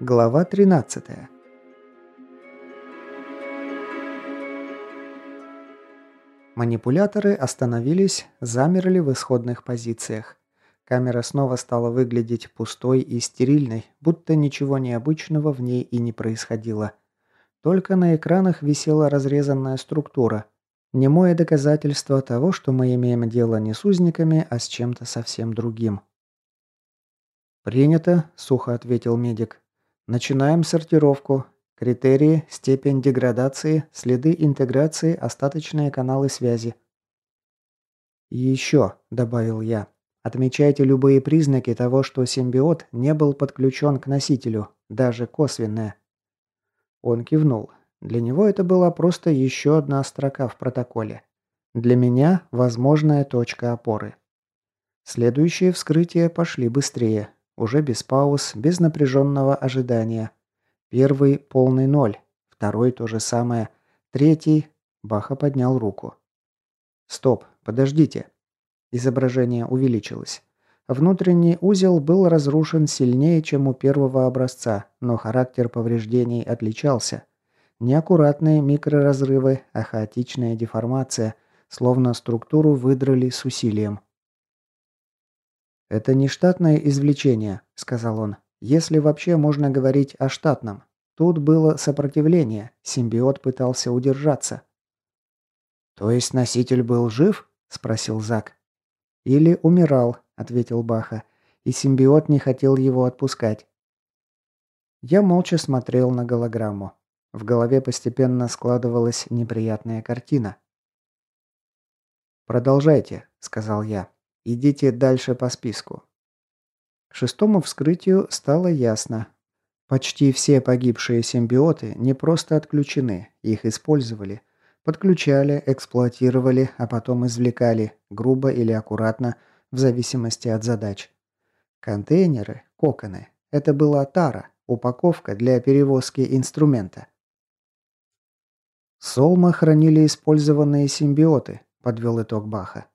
Глава 13. Манипуляторы остановились, замерли в исходных позициях. Камера снова стала выглядеть пустой и стерильной, будто ничего необычного в ней и не происходило. Только на экранах висела разрезанная структура. Немое доказательство того, что мы имеем дело не с узниками, а с чем-то совсем другим. «Принято», – сухо ответил медик. «Начинаем сортировку. Критерии, степень деградации, следы интеграции, остаточные каналы связи». «И еще», – добавил я, – «отмечайте любые признаки того, что симбиот не был подключен к носителю, даже косвенные». Он кивнул. Для него это была просто еще одна строка в протоколе. Для меня – возможная точка опоры. Следующие вскрытия пошли быстрее. Уже без пауз, без напряженного ожидания. Первый – полный ноль. Второй – то же самое. Третий – Баха поднял руку. «Стоп, подождите». Изображение увеличилось. Внутренний узел был разрушен сильнее, чем у первого образца, но характер повреждений отличался. Неаккуратные микроразрывы, а хаотичная деформация, словно структуру выдрали с усилием. «Это не штатное извлечение», — сказал он. «Если вообще можно говорить о штатном. Тут было сопротивление, симбиот пытался удержаться». «То есть носитель был жив?» — спросил Зак. «Или умирал», — ответил Баха, и симбиот не хотел его отпускать. Я молча смотрел на голограмму. В голове постепенно складывалась неприятная картина. «Продолжайте», — сказал я. «Идите дальше по списку». К шестому вскрытию стало ясно. Почти все погибшие симбиоты не просто отключены, их использовали — Подключали, эксплуатировали, а потом извлекали, грубо или аккуратно, в зависимости от задач. Контейнеры, коконы – это была тара, упаковка для перевозки инструмента. Солма хранили использованные симбиоты, подвел итог Баха.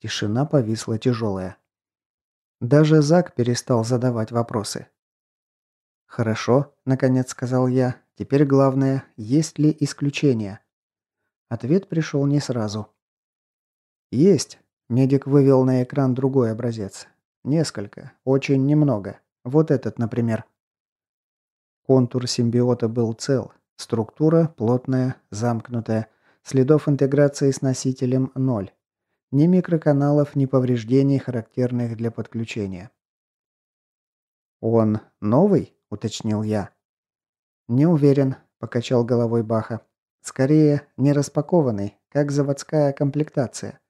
Тишина повисла тяжелая. Даже Зак перестал задавать вопросы. «Хорошо», – наконец сказал я. «Теперь главное, есть ли исключения?» Ответ пришел не сразу. «Есть». Медик вывел на экран другой образец. «Несколько. Очень немного. Вот этот, например». Контур симбиота был цел. Структура плотная, замкнутая. Следов интеграции с носителем – ноль. Ни микроканалов, ни повреждений, характерных для подключения. «Он новый?» – уточнил я. «Не уверен», – покачал головой Баха. Скорее, не распакованный, как заводская комплектация.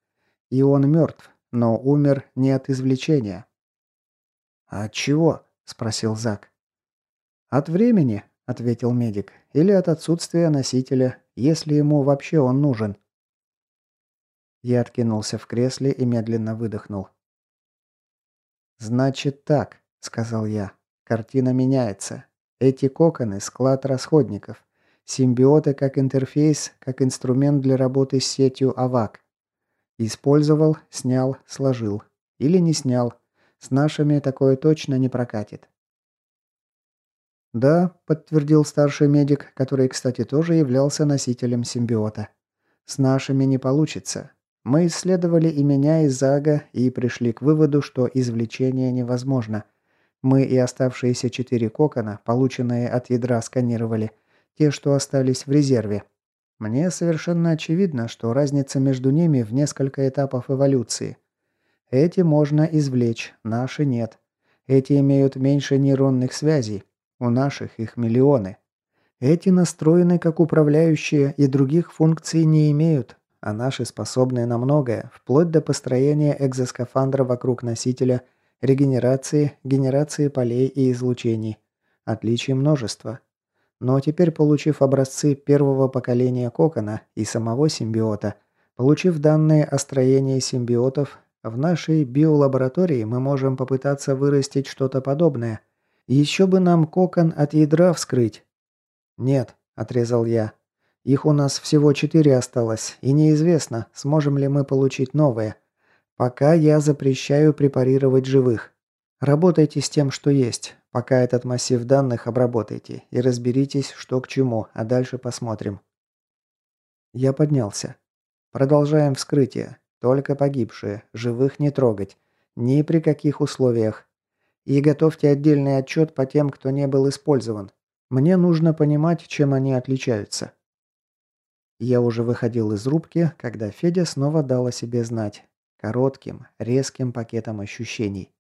И он мертв, но умер не от извлечения. «А от чего?» – спросил Зак. «От времени», – ответил медик, – «или от отсутствия носителя, если ему вообще он нужен». Я откинулся в кресле и медленно выдохнул. «Значит так», – сказал я. «Картина меняется. Эти коконы – склад расходников. Симбиоты как интерфейс, как инструмент для работы с сетью АВАК. Использовал, снял, сложил. Или не снял. С нашими такое точно не прокатит. «Да», – подтвердил старший медик, который, кстати, тоже являлся носителем симбиота. «С нашими не получится. Мы исследовали и меня, и Зага, и пришли к выводу, что извлечение невозможно. Мы и оставшиеся четыре кокона, полученные от ядра, сканировали – те, что остались в резерве. Мне совершенно очевидно, что разница между ними в несколько этапов эволюции. Эти можно извлечь, наши нет. Эти имеют меньше нейронных связей, у наших их миллионы. Эти настроены как управляющие и других функций не имеют, а наши способны на многое, вплоть до построения экзоскафандра вокруг носителя, регенерации, генерации полей и излучений. Отличий множество. Но теперь, получив образцы первого поколения кокона и самого симбиота, получив данные о строении симбиотов, в нашей биолаборатории мы можем попытаться вырастить что-то подобное. Еще бы нам кокон от ядра вскрыть. Нет, отрезал я. Их у нас всего четыре осталось, и неизвестно, сможем ли мы получить новые. Пока я запрещаю препарировать живых. Работайте с тем, что есть. Пока этот массив данных обработайте и разберитесь, что к чему, а дальше посмотрим. Я поднялся. Продолжаем вскрытие. Только погибшие. Живых не трогать. Ни при каких условиях. И готовьте отдельный отчет по тем, кто не был использован. Мне нужно понимать, чем они отличаются. Я уже выходил из рубки, когда Федя снова дал о себе знать. Коротким, резким пакетом ощущений.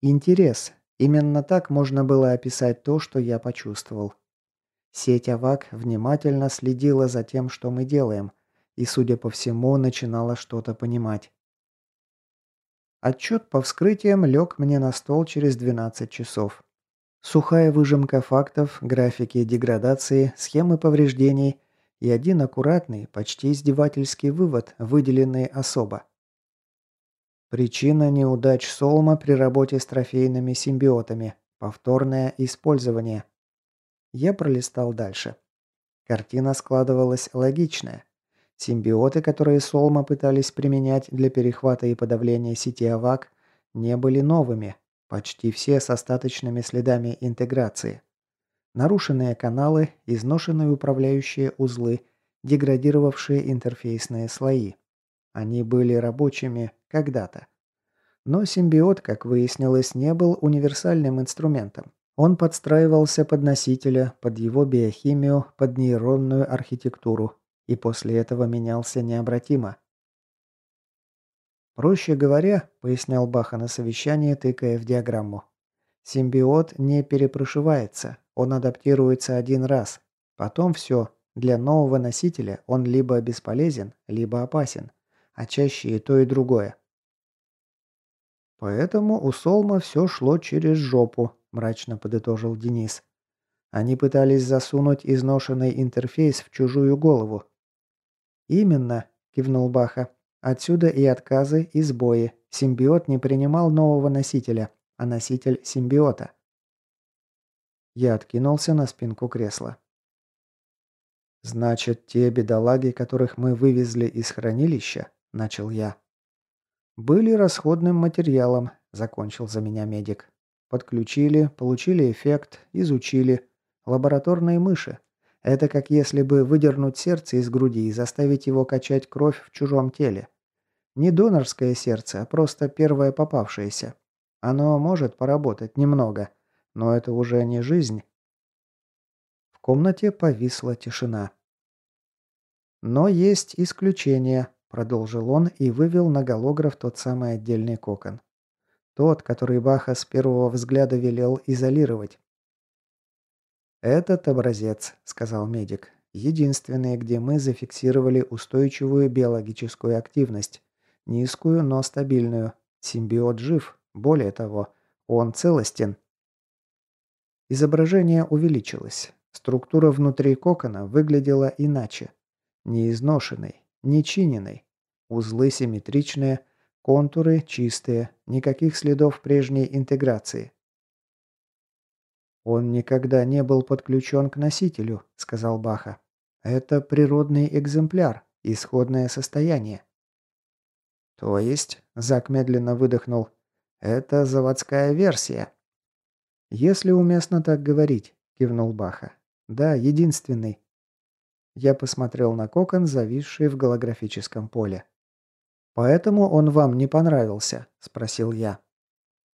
Интерес. Именно так можно было описать то, что я почувствовал. Сеть АВАК внимательно следила за тем, что мы делаем, и, судя по всему, начинала что-то понимать. Отчет по вскрытиям лег мне на стол через 12 часов. Сухая выжимка фактов, графики деградации, схемы повреждений и один аккуратный, почти издевательский вывод, выделенный особо. Причина неудач Солма при работе с трофейными симбиотами. Повторное использование. Я пролистал дальше. Картина складывалась логичная. Симбиоты, которые Солма пытались применять для перехвата и подавления сети АВАК, не были новыми. Почти все с остаточными следами интеграции. Нарушенные каналы, изношенные управляющие узлы, деградировавшие интерфейсные слои. Они были рабочими когда-то. Но симбиот, как выяснилось, не был универсальным инструментом. Он подстраивался под носителя, под его биохимию, под нейронную архитектуру, и после этого менялся необратимо. «Проще говоря», — пояснял Баха на совещании, тыкая в диаграмму, «симбиот не перепрошивается, он адаптируется один раз. Потом все. Для нового носителя он либо бесполезен, либо опасен. А чаще и то, и другое. Поэтому у Солма все шло через жопу, мрачно подытожил Денис. Они пытались засунуть изношенный интерфейс в чужую голову. «Именно», – кивнул Баха. «Отсюда и отказы, и сбои. Симбиот не принимал нового носителя, а носитель симбиота. Я откинулся на спинку кресла. «Значит, те бедолаги, которых мы вывезли из хранилища?» – начал я. «Были расходным материалом», – закончил за меня медик. «Подключили, получили эффект, изучили. Лабораторные мыши. Это как если бы выдернуть сердце из груди и заставить его качать кровь в чужом теле. Не донорское сердце, а просто первое попавшееся. Оно может поработать немного, но это уже не жизнь. В комнате повисла тишина. Но есть исключения, продолжил он и вывел на голограф тот самый отдельный кокон. Тот, который Баха с первого взгляда велел изолировать. «Этот образец», — сказал медик, — «единственный, где мы зафиксировали устойчивую биологическую активность. Низкую, но стабильную. Симбиот жив. Более того, он целостен. Изображение увеличилось. Структура внутри кокона выглядела иначе. Не изношенной, не. Узлы симметричные, контуры чистые, никаких следов прежней интеграции. «Он никогда не был подключен к носителю», — сказал Баха. «Это природный экземпляр, исходное состояние». «То есть», — Зак медленно выдохнул, — «это заводская версия». «Если уместно так говорить», – кивнул Баха. «Да, единственный». Я посмотрел на кокон, зависший в голографическом поле. «Поэтому он вам не понравился?» – спросил я.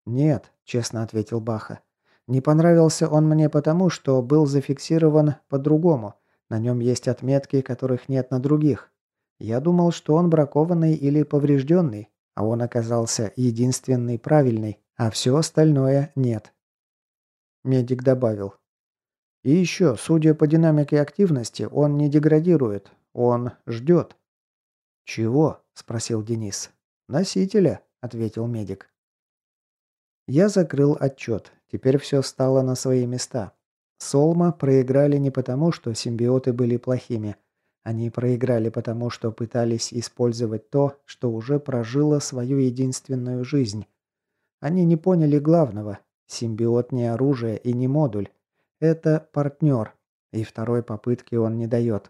«Нет», – честно ответил Баха. «Не понравился он мне потому, что был зафиксирован по-другому. На нем есть отметки, которых нет на других. Я думал, что он бракованный или поврежденный, а он оказался единственный правильный, а все остальное нет. Медик добавил. И еще, судя по динамике активности, он не деградирует. Он ждет. «Чего?» – спросил Денис. «Носителя», – ответил медик. Я закрыл отчет. Теперь все стало на свои места. Солма проиграли не потому, что симбиоты были плохими. Они проиграли потому, что пытались использовать то, что уже прожило свою единственную жизнь. Они не поняли главного. Симбиот не оружие и не модуль. Это партнер. И второй попытки он не дает.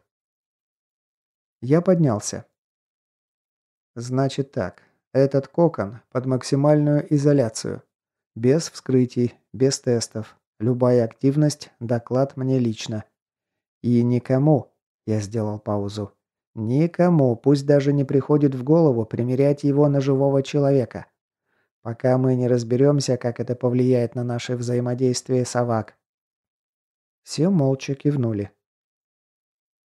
Я поднялся. Значит так. Этот кокон под максимальную изоляцию. Без вскрытий, без тестов. Любая активность, доклад мне лично. И никому, я сделал паузу, никому, пусть даже не приходит в голову примерять его на живого человека. Пока мы не разберемся, как это повлияет на наше взаимодействие с Авак. Все молча кивнули.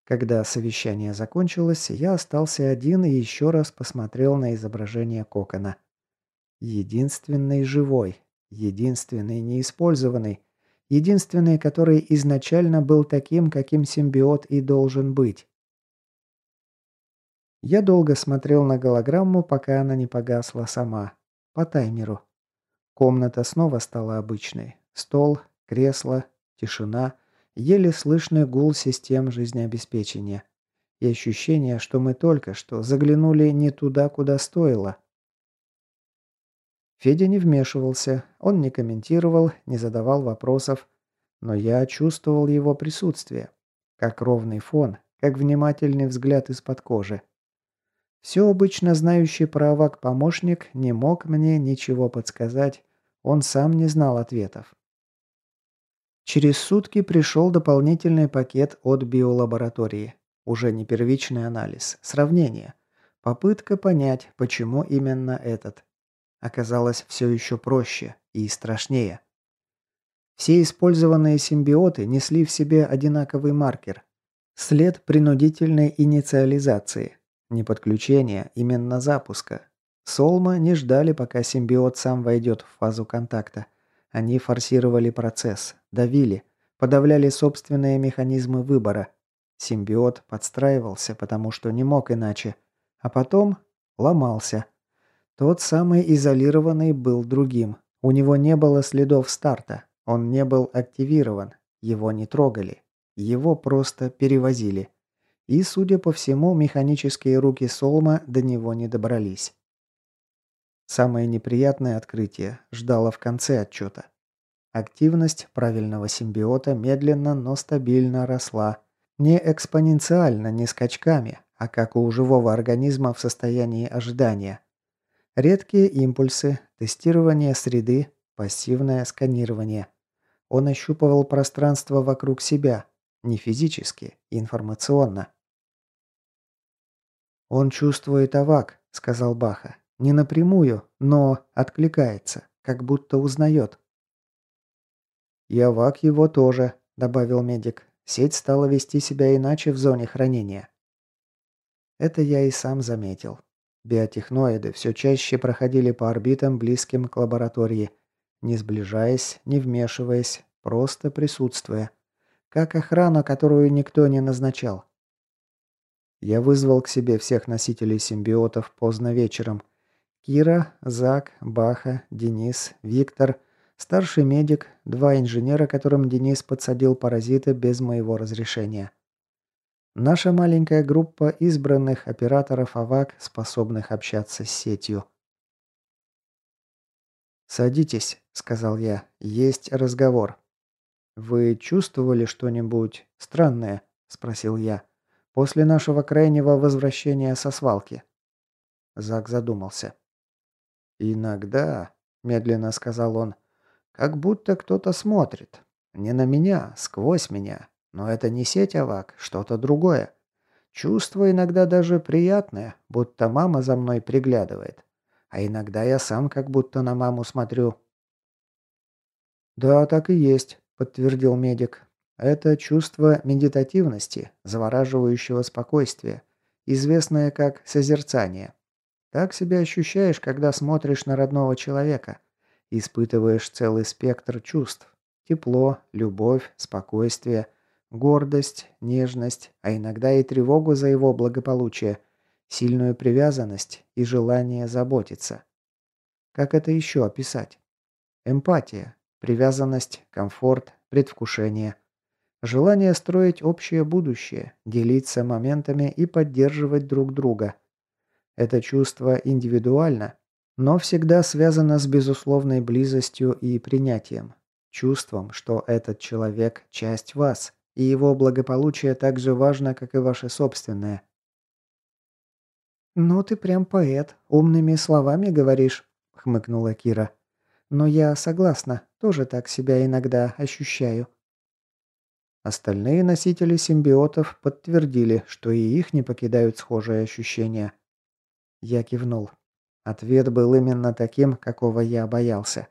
Когда совещание закончилось, я остался один и еще раз посмотрел на изображение кокона. Единственный живой, единственный неиспользованный, единственный, который изначально был таким, каким симбиот и должен быть. Я долго смотрел на голограмму, пока она не погасла сама. По таймеру. Комната снова стала обычной. Стол, кресло, тишина, еле слышный гул систем жизнеобеспечения. И ощущение, что мы только что заглянули не туда, куда стоило. Федя не вмешивался, он не комментировал, не задавал вопросов, но я чувствовал его присутствие, как ровный фон, как внимательный взгляд из-под кожи. Все обычно знающий про АВАК помощник не мог мне ничего подсказать, он сам не знал ответов. Через сутки пришел дополнительный пакет от биолаборатории. Уже не первичный анализ, сравнение. Попытка понять, почему именно этот. Оказалось все еще проще и страшнее. Все использованные симбиоты несли в себе одинаковый маркер. След принудительной инициализации. Не подключения, именно запуска. Солма не ждали, пока симбиот сам войдет в фазу контакта. Они форсировали процесс, давили, подавляли собственные механизмы выбора. Симбиот подстраивался, потому что не мог иначе. А потом ломался. Тот самый изолированный был другим. У него не было следов старта. Он не был активирован. Его не трогали. Его просто перевозили. И, судя по всему, механические руки Солма до него не добрались. Самое неприятное открытие ждало в конце отчета. Активность правильного симбиота медленно, но стабильно росла. Не экспоненциально, не скачками, а как у живого организма в состоянии ожидания. Редкие импульсы, тестирование среды, пассивное сканирование. Он ощупывал пространство вокруг себя, не физически, информационно. «Он чувствует авак», — сказал Баха. «Не напрямую, но откликается, как будто узнает». «И авак его тоже», — добавил медик. «Сеть стала вести себя иначе в зоне хранения». Это я и сам заметил. Биотехноиды все чаще проходили по орбитам, близким к лаборатории, не сближаясь, не вмешиваясь, просто присутствуя. Как охрана, которую никто не назначал. Я вызвал к себе всех носителей симбиотов поздно вечером. Кира, Зак, Баха, Денис, Виктор, старший медик, два инженера, которым Денис подсадил паразита без моего разрешения. Наша маленькая группа избранных операторов АВАК, способных общаться с сетью. «Садитесь», — сказал я, — «есть разговор». «Вы чувствовали что-нибудь странное?» — спросил я. После нашего крайнего возвращения со свалки. Зак задумался. «Иногда», — медленно сказал он, — «как будто кто-то смотрит. Не на меня, сквозь меня. Но это не сеть авак, что-то другое. Чувство иногда даже приятное, будто мама за мной приглядывает. А иногда я сам как будто на маму смотрю». «Да, так и есть», — подтвердил медик. Это чувство медитативности, завораживающего спокойствия, известное как созерцание. Так себя ощущаешь, когда смотришь на родного человека. Испытываешь целый спектр чувств. Тепло, любовь, спокойствие, гордость, нежность, а иногда и тревогу за его благополучие, сильную привязанность и желание заботиться. Как это еще описать? Эмпатия, привязанность, комфорт, предвкушение – Желание строить общее будущее, делиться моментами и поддерживать друг друга. Это чувство индивидуально, но всегда связано с безусловной близостью и принятием. Чувством, что этот человек – часть вас, и его благополучие так же важно, как и ваше собственное. «Ну ты прям поэт, умными словами говоришь», — хмыкнула Кира. «Но я согласна, тоже так себя иногда ощущаю». Остальные носители симбиотов подтвердили, что и их не покидают схожие ощущения. Я кивнул. Ответ был именно таким, какого я боялся.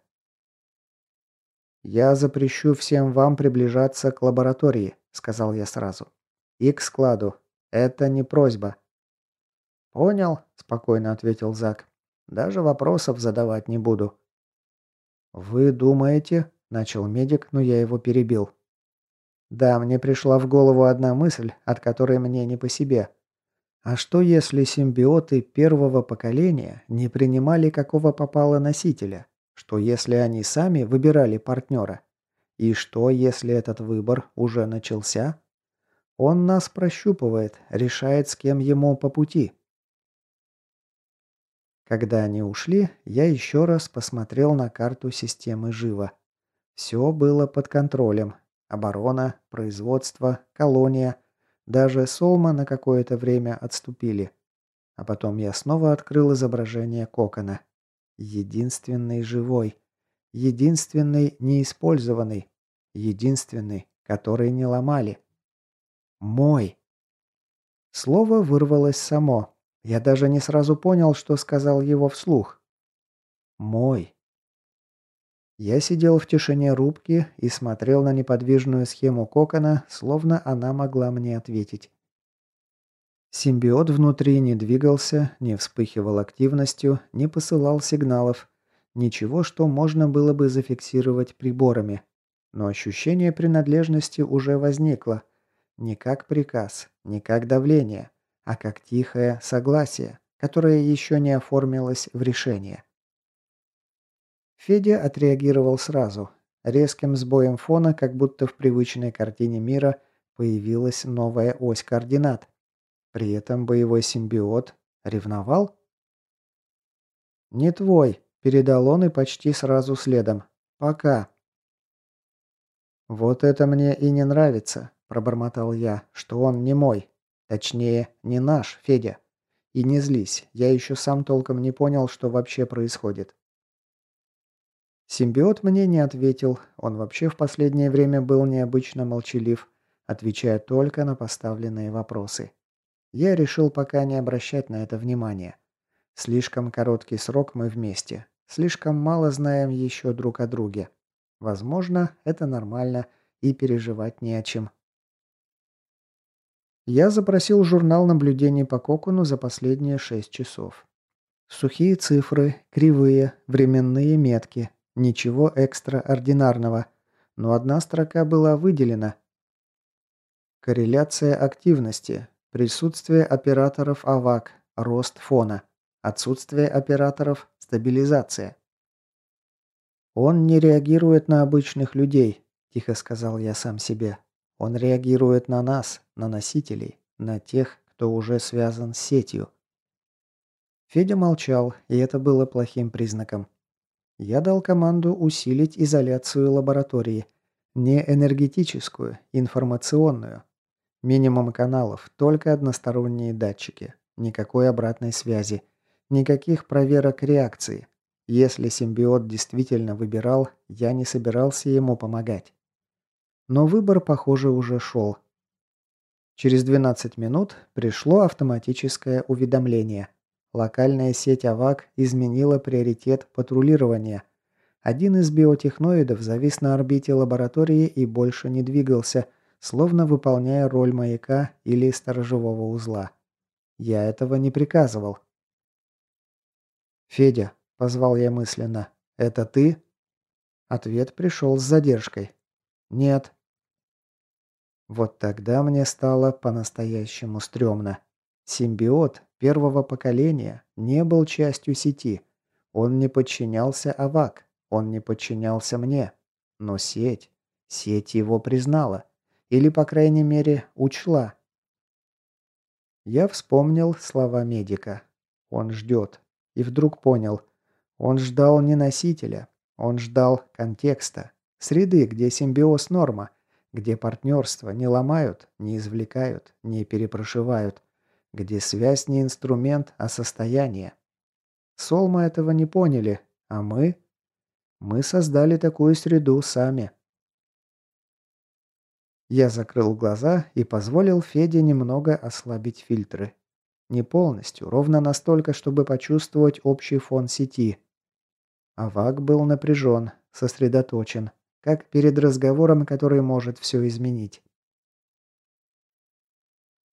«Я запрещу всем вам приближаться к лаборатории», — сказал я сразу. «И к складу. Это не просьба». «Понял», — спокойно ответил Зак. «Даже вопросов задавать не буду». «Вы думаете...» — начал медик, но я его перебил. «Да, мне пришла в голову одна мысль, от которой мне не по себе. А что если симбиоты первого поколения не принимали какого попало носителя? Что если они сами выбирали партнера? И что если этот выбор уже начался? Он нас прощупывает, решает, с кем ему по пути. Когда они ушли, я еще раз посмотрел на карту системы Жива. Все было под контролем. Оборона, производство, колония. Даже Солма на какое-то время отступили. А потом я снова открыл изображение кокона. Единственный живой. Единственный неиспользованный. Единственный, который не ломали. Мой. Слово вырвалось само. Я даже не сразу понял, что сказал его вслух. Мой. Я сидел в тишине рубки и смотрел на неподвижную схему кокона, словно она могла мне ответить. Симбиот внутри не двигался, не вспыхивал активностью, не посылал сигналов. Ничего, что можно было бы зафиксировать приборами. Но ощущение принадлежности уже возникло. Не как приказ, не как давление, а как тихое согласие, которое еще не оформилось в решение. Федя отреагировал сразу. Резким сбоем фона, как будто в привычной картине мира, появилась новая ось координат. При этом боевой симбиот ревновал? «Не твой», – передал он и почти сразу следом. «Пока». «Вот это мне и не нравится», – пробормотал я, – «что он не мой. Точнее, не наш, Федя. И не злись, я еще сам толком не понял, что вообще происходит». Симбиот мне не ответил, он вообще в последнее время был необычно молчалив, отвечая только на поставленные вопросы. Я решил пока не обращать на это внимания. Слишком короткий срок мы вместе. Слишком мало знаем еще друг о друге. Возможно, это нормально и переживать не о чем. Я запросил журнал наблюдений по Кокуну за последние шесть часов. Сухие цифры, кривые, временные метки. Ничего экстраординарного. Но одна строка была выделена. Корреляция активности. Присутствие операторов АВАК, рост фона. Отсутствие операторов, стабилизация. «Он не реагирует на обычных людей», – тихо сказал я сам себе. «Он реагирует на нас, на носителей, на тех, кто уже связан с сетью». Федя молчал, и это было плохим признаком. Я дал команду усилить изоляцию лаборатории. Не энергетическую, информационную, Минимум каналов, только односторонние датчики. Никакой обратной связи. Никаких проверок реакции. Если симбиот действительно выбирал, я не собирался ему помогать. Но выбор, похоже, уже шел. Через 12 минут пришло автоматическое уведомление. Локальная сеть АВАК изменила приоритет патрулирования. Один из биотехноидов завис на орбите лаборатории и больше не двигался – словно выполняя роль маяка или сторожевого узла. Я этого не приказывал. «Федя», — позвал я мысленно, — «это ты?» Ответ пришел с задержкой. «Нет». Вот тогда мне стало по-настоящему стрёмно. Симбиот первого поколения не был частью сети. Он не подчинялся АВАК, он не подчинялся мне. Но сеть, сеть его признала. Или, по крайней мере, учла. Я вспомнил слова медика. Он ждет. И вдруг понял. Он ждал не носителя. Он ждал контекста. Среды, где симбиоз норма. Где партнерство не ломают, не извлекают, не перепрошивают. где связь не инструмент, а состояние. Солма этого не поняли, а мы... Мы создали такую среду сами. Я закрыл глаза и позволил Феде немного ослабить фильтры. Не полностью, ровно настолько, чтобы почувствовать общий фон сети. Авак был напряжен, сосредоточен, как перед разговором, который может все изменить.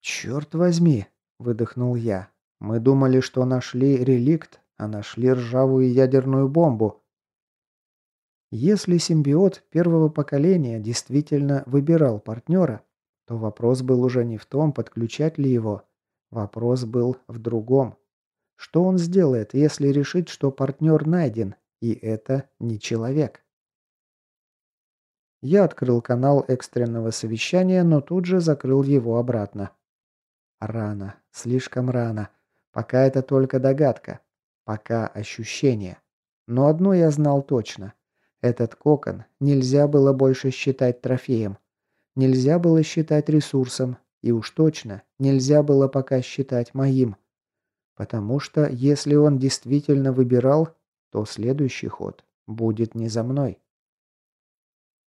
«Черт возьми!» – выдохнул я. «Мы думали, что нашли реликт, а нашли ржавую ядерную бомбу. Если симбиот первого поколения действительно выбирал партнера, то вопрос был уже не в том, подключать ли его. Вопрос был в другом. Что он сделает, если решит, что партнер найден, и это не человек? Я открыл канал экстренного совещания, но тут же закрыл его обратно. Рано, слишком рано. Пока это только догадка. Пока ощущение. Но одно я знал точно. Этот кокон нельзя было больше считать трофеем. Нельзя было считать ресурсом. И уж точно нельзя было пока считать моим. Потому что если он действительно выбирал, то следующий ход будет не за мной.